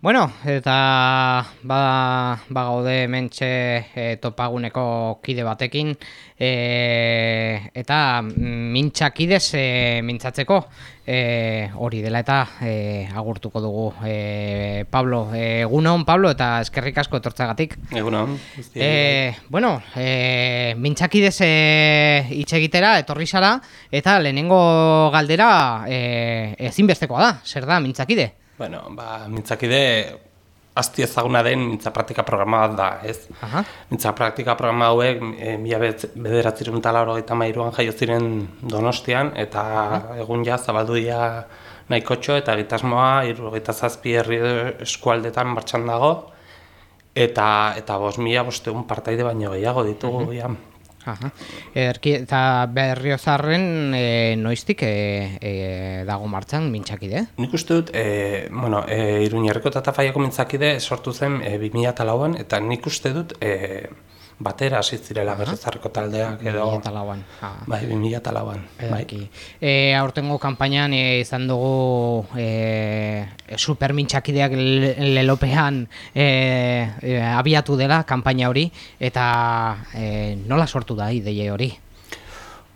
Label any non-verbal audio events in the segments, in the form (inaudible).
Bueno, eta ba, ba gaude mentxe e, topaguneko kide batekin e, eta mintxakidez e, mintzatzeko e, hori dela eta e, agurtuko dugu e, Pablo. Egunon, Pablo, eta eskerrik asko etortzagatik. Egunon. E, bueno, e, mintxakidez e, itxegitera etorri zara eta lehenengo galdera e, ezinbestekoa da, zer da mintxakide? Bueno, ba, mintzakide asti ezaguna den mintza praktika programa bat da, ez? Aha. Mintza praktika programa hauek e, mila bederatzerun talaro eta mairuan jaio ziren donostian, eta egun ja zabaldu dira nahiko txo, eta egitasmoa irrogeita zazpi herri eskualdetan martxan dago, eta, eta bos mila bosteun partaide baino gehiago ditugu, ja. Aha. Erki, eta berriozarren e, noiztik e, e, dago martxan mintxakide? Nik uste dut, e, bueno, e, iruñerreko eta tafaiako mintzakide sortu zen e, 2008an, eta nik uste dut e, batera hasi zirela berrizarreko taldeak edo... 2008an. Ah. Bai, 2008an. Bai. E, aurtengo kanpainan e, izan dugu e, supermintxakideak lelopean e, e, abiatu dela kanpaina hori, eta e, nola sortu da ideie hori?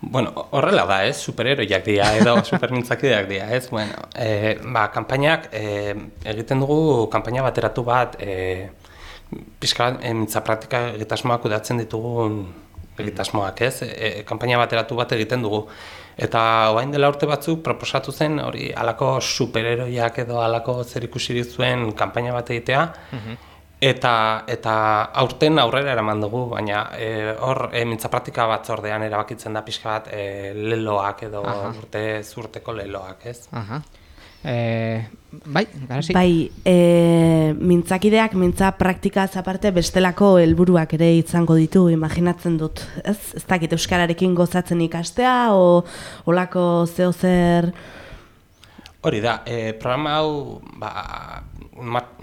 Bueno, horrela da, ez, superheroiak dira, edo (laughs) supermintzakideak dira, ez, bueno, e, ba, kanpainak, e, egiten dugu kanpaina bateratu bat, e, pixka emintza praktika egitasmoak udatzen ditugun egitasmoak, ez? E, e, kanpaina bateratu bat egiten dugu. Eta orain dela urte batzuk proposatu zen hori halako superheroiak edo halako zer ikusi zuen kanpaina bat egitea. Mhm. Eta eta aurten aurrera eraman dugu, baina e, hor emintza praktika batzordean erabakitzen da pixka bat e, leloak edo urte zurteko leloak, ez? Aha. E, bai, garasi? Bai, e, mintzakideak, mintza praktika aparte bestelako helburuak ere izango ditu, imaginatzen dut. Ez, ez dakit euskararekin gozatzen ikastea, o olako zeo zer... Hori da, e, programa hau ba,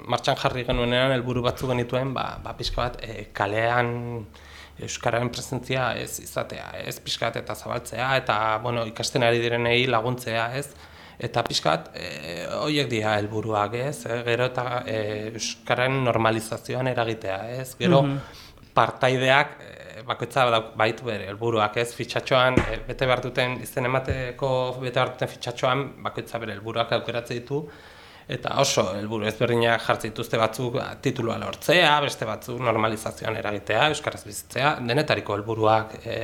martxan jarri genuenean helburu batzu genituen, ba, ba pixka bat e, kalean euskararen presentzia ez izatea, ez pixka bat eta zabaltzea, eta bueno, ikasten ari direnei laguntzea, ez? Eta pixkat e, horiek dira helburuak, ez? E, gero eta e, euskaren normalizazioan eragitea, ez? Gero mm partaideak e, bakoitza baitu bere helburuak, ez? Fitxatxoan e, bete behar duten izen emateko bete behar duten fitxatxoan bakoitza bere helburuak aukeratzen ditu eta oso helburu ezberdinak jartzen dituzte batzuk ba, titulua lortzea, beste batzuk normalizazioan eragitea, euskaraz bizitzea, denetariko helburuak e,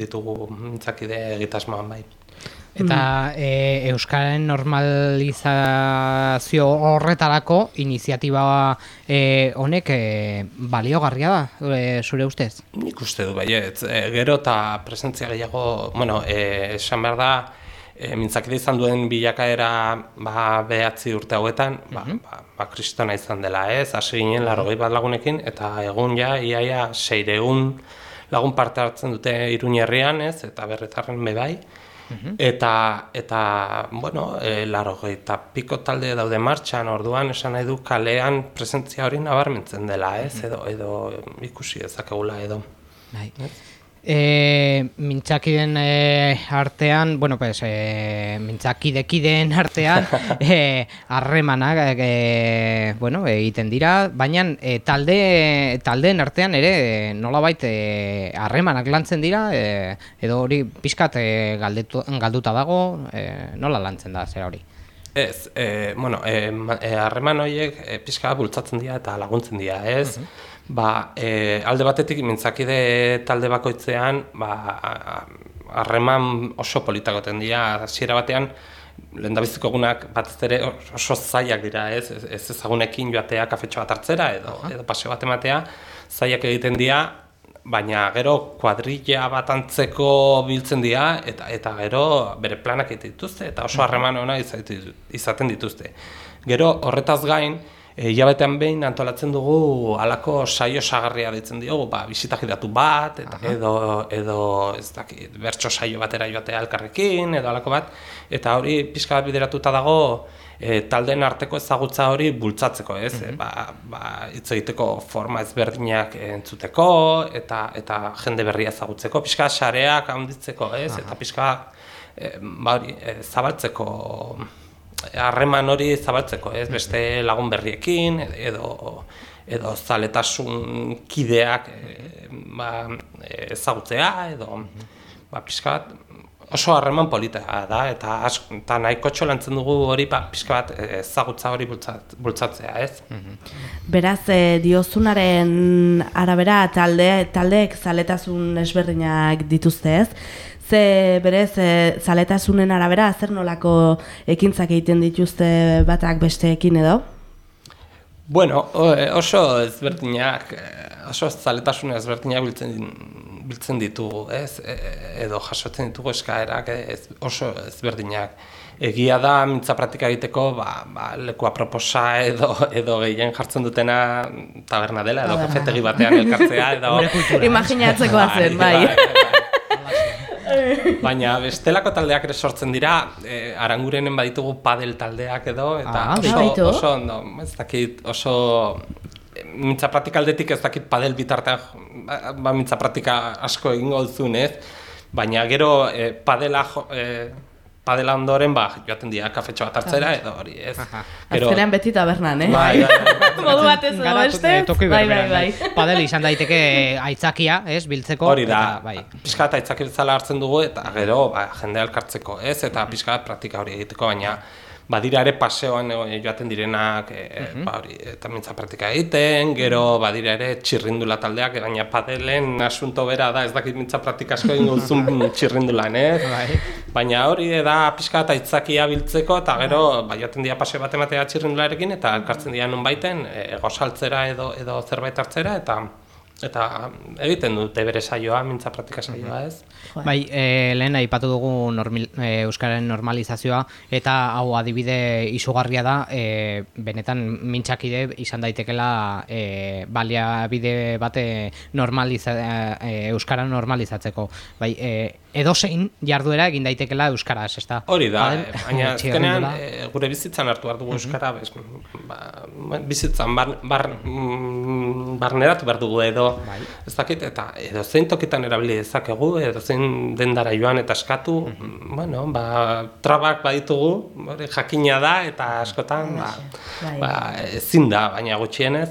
ditugu mintzakide egitasmoan bai. Eta mm. e, Euskaren normalizazio horretarako iniziatiba e, honek e, baliogarria da, e, zure ustez? Nik uste du, bai, e, gero eta presentzia gehiago, bueno, e, esan behar da, e, mintzakide izan duen bilakaera ba, behatzi urte hauetan, ba, mm ba, ba, kristona izan dela, ez, hasi ginen larrogei bat lagunekin, eta egun ja, iaia, seireun lagun parte hartzen dute iruñerrian, ez, eta berretarren bebai, Eta, eta, bueno, e, laro eta piko talde daude martxan, orduan esan nahi du kalean presentzia hori nabarmentzen dela, ez, edo, edo ikusi ezakegula edo. Bai. E, mintzakiden e, artean, bueno, pues, e, mintzakidekideen (laughs) artean (laughs) e, harremanak e, bueno, egiten dira, baina e, talde, taldeen artean ere e, nolabait harremanak lantzen dira, e, edo hori pixkat e, galdetu, galduta dago, e, nola lantzen da zera hori? Ez, e, bueno, harreman e, horiek e, pixka bultzatzen dira eta laguntzen dira, ez? Uh ba, e, alde batetik mintzakide talde bakoitzean ba, harreman oso politagoten dira, hasiera batean lehendabiziko egunak bat ere oso zaiak dira, ez, ez ezagunekin joatea kafetxo bat hartzera edo, edo paseo bat ematea, zaiak egiten dira, baina gero kuadrilla bat antzeko biltzen dira, eta, eta gero bere planak egiten dituzte, eta oso harreman ona izaten dituzte. Gero horretaz gain, E, Iabetean behin antolatzen dugu halako saio sagarria ditzen diogu, ba, bisita bat, eta edo, edo ez dakit, bertso saio batera joatea elkarrekin, edo halako bat, eta hori pixka bat bideratuta dago e, taldeen arteko ezagutza hori bultzatzeko, ez? Mm ba, ba, hitz egiteko forma ezberdinak entzuteko, eta eta jende berria ezagutzeko, pixka sareak handitzeko, ez? Eta pixka e, ba, hori, e, zabaltzeko harreman hori zabaltzeko, ez beste lagun berriekin edo edo zaletasun kideak e, ba, ezagutzea edo ba, pixka bat oso harreman polita da eta eta nahiko txolantzen dugu hori ba, pixka bat ezagutza hori bultzat, bultzatzea, ez? Beraz, e, diozunaren arabera talde, taldeek zaletasun esberdinak dituzte, ez? Ze berez, e, zaletasunen arabera, zer nolako ekintzak egiten dituzte batak besteekin edo? Bueno, oso ezberdinak, oso zaletasun ezberdinak biltzen, biltzen ditugu, ez? E, edo jasotzen ditugu eskaerak ez, oso ezberdinak. Egia da mintza praktika egiteko, ba, ba, leku aproposa edo edo gehien jartzen dutena taberna dela edo kafetegi batean elkartzea edo (laughs) imaginatzeko zen, bai. bai, bai, bai. (laughs) Baina bestelako taldeak ere sortzen dira, e, arangurenen baditugu padel taldeak edo, eta ah, oso, oso, no, ez dakit, oso mintza praktika aldetik ez dakit padel bitartean, ba, ba mintza praktika asko egingo duzun, ez? Baina gero e, padela e, padela ondoren, ba, joaten dira kafetxo bat hartzera, edo hori, ez. Pero... Azkenean beti tabernan, eh? Bai, bai, bai. (laughs) Modu bat ez beste. Bai, bai, bai. (laughs) Padel izan daiteke aitzakia, ez, biltzeko. Hori da, bai. pixka eta aitzaki bezala hartzen dugu, eta gero, ba, jende alkartzeko, ez, eta pixka praktika hori egiteko, baina badira ere paseoan e, joaten direnak e, mm ba, hori, eta mintza praktika egiten, gero badira ere txirrindula taldeak, baina padelen asunto bera da, ez dakit mintza praktika asko egin guzun (laughs) txirrindulan, eh? Bai. Baina hori da pixka eta itzakia biltzeko, eta gero ba, joaten dira paseo bat ematea txirrindularekin, eta elkartzen dira nun baiten, e, gozaltzera edo, edo zerbait hartzera, eta eta egiten dute bere saioa, mintza praktika saioa, ez? Bai, e, lehen aipatu dugu normil, e, Euskararen normalizazioa, eta hau adibide izugarria da, e, benetan mintzakide izan daitekela e, baliabide bate normaliza, e, Euskara normalizatzeko. Bai, e, edozein jarduera egin daitekela euskaraz, ezta? Hori da, baina (laughs) azkenean e, gure bizitzan hartu behar dugu euskara, bez, ba, bizitzan bar, bar, mm, barneratu behar dugu edo, bai. ez dakit, eta edo zein tokitan erabili dezakegu, edo zein dendara joan eta eskatu, bueno, ba, trabak baditugu, hori jakina da, eta askotan, ba, bai. ba, ezin da, baina gutxienez,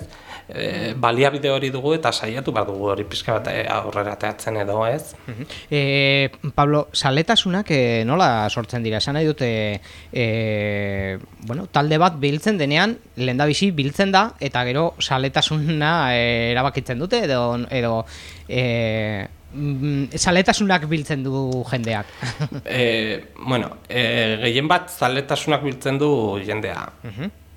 e, baliabide hori dugu eta saiatu bat dugu hori pixka bat eh, aurrera teatzen edo ez. E, Pablo, saletasunak e, nola sortzen dira? Esan nahi dute e, bueno, talde bat biltzen denean, lehen da bizi biltzen da eta gero saletasuna e, erabakitzen dute edo, edo e, zaletasunak biltzen du jendeak. (laughs) e, bueno, e, gehien bat zaletasunak biltzen du jendea.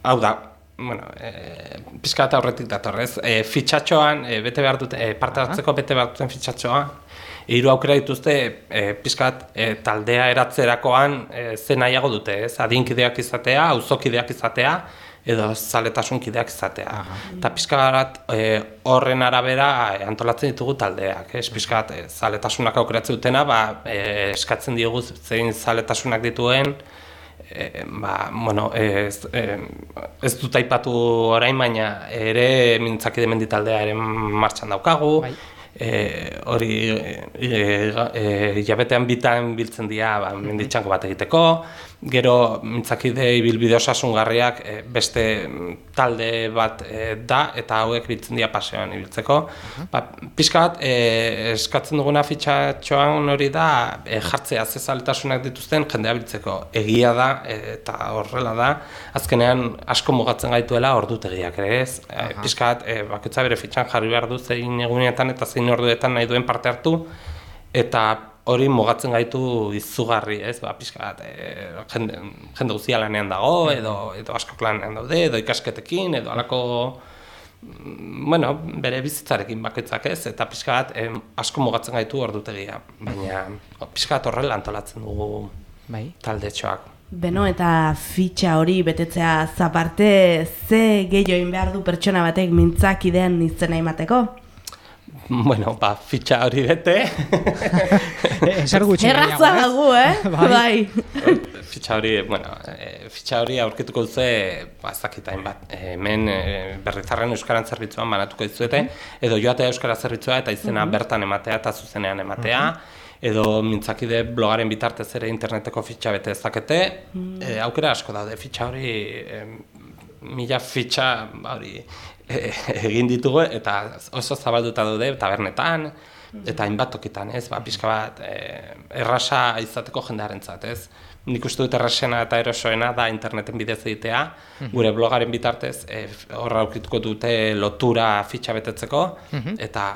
Hau da, bueno, e, pizka eta horretik datorrez, e, fitxatxoan, e, bete behar dute, e, parte hartzeko bete behar duten fitxatxoa, hiru aukera dituzte e, pizkat e, taldea eratzerakoan e, zen nahiago dute, ez? Adinkideak izatea, auzokideak izatea, edo zaletasunkideak izatea. Eta pizka bat e, horren arabera antolatzen ditugu taldeak, ez? Pizka bat e, zaletasunak aukeratzen dutena, ba, e, eskatzen diogu zein zaletasunak dituen, e, ba, bueno, ez, e, ez dut aipatu orain, baina ere mintzakide menditaldea ere martxan daukagu. Bai. E, hori e, jabetean bitan biltzen dira ba, menditxanko bat egiteko, gero mintzakide ibilbide osasungarriak e, beste talde bat e, da eta hauek biltzen dira paseoan ibiltzeko. Uh ba, pixka bat, e, eskatzen duguna fitxatxoan hori da e, jartzea zezalitasunak dituzten jendea biltzeko. Egia da eta horrela da, azkenean asko mugatzen gaituela ordutegiak ere ez. Uh pixka bat, e, baketza bere fitxan jarri behar du zein egunetan eta zein orduetan nahi duen parte hartu, eta hori mugatzen gaitu izugarri, ez? Ba, pixka bat, e, jende, jende guzia lanean dago, edo, edo asko lanean daude, edo ikasketekin, edo alako, mm, bueno, bere bizitzarekin baketzak ez, eta pixka bat, e, asko mugatzen gaitu ordutegia, baina pixka bat horrela antolatzen dugu bai. talde txoak. Beno, eta fitxa hori betetzea zaparte, ze gehioin behar du pertsona batek mintzak idean izena imateko? Bueno, ba, fitxa hori bete. (laughs) Ezer gutxi Erraza dago, eh? (laughs) bai. bai. fitxa hori, bueno, e, fitxa hori aurkituko duzu, ba, ez dakitain bat, hemen e, berrizarren Euskaran zerbitzuan banatuko dizuete, edo joatea Euskara zerbitzua eta izena bertan ematea eta zuzenean ematea, edo mintzakide blogaren bitartez ere interneteko fitxa bete ezakete, Mm. e, aukera asko daude, fitxa hori, e, mila fitxa hori e, (laughs) egin ditugu eta oso zabalduta daude tabernetan, eta hainbat tokitan, ez, ba, pixka bat, e, errasa izateko jendearentzat, ez. Nik uste dut errasena eta erosoena da interneten bidez egitea, gure blogaren bitartez e, horra aurkituko dute lotura fitxa betetzeko, eta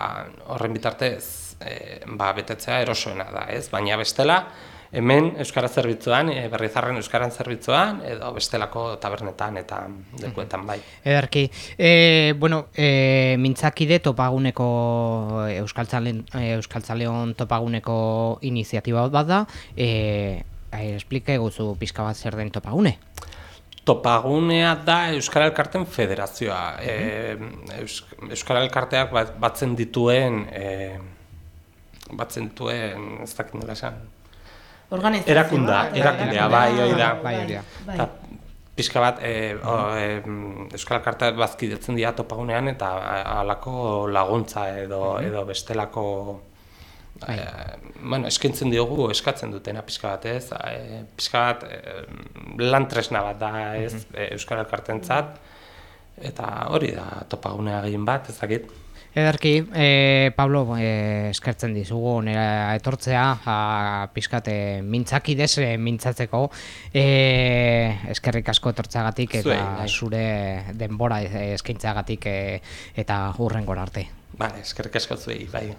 horren bitartez e, ba, betetzea erosoena da, ez? Baina bestela, hemen Euskara zerbitzuan, e, berrizarren Euskaran zerbitzuan, edo bestelako tabernetan eta lekuetan bai. Ederki, e, bueno, e, mintzakide topaguneko Euskaltzalen, Euskaltzaleon topaguneko iniziatiba bat da, e, e, explike guzu pizka bat zer den topagune. Topagunea da Euskara Elkarten Federazioa. E, Eus, Euskara Elkarteak bat, batzen dituen, e, batzen dituen, ez dakit nola esan, Organizazioa. Erakunda, erakundea, bai, hori da. Bai, hori da. Bai. Pixka bat, e, o, e, Euskal Kartak bazkidetzen dira topagunean eta halako laguntza edo, edo bestelako e, bueno, eskaintzen diogu eskatzen dutena pixka bat, ez? E, pixka bat e, lan tresna bat da, ez? E, Euskal Elkartentzat eta hori da topagunea gehien bat, ez dakit. Ederki, e, Pablo, e, eskertzen dizugu nera etortzea, a, pizkate mintzakidez e, mintzatzeko, e, eskerrik asko etortzeagatik eta Zuei, bai. zure denbora eskaintzagatik e, eta hurrengora arte. Bale, eskerrik asko zuei, bai.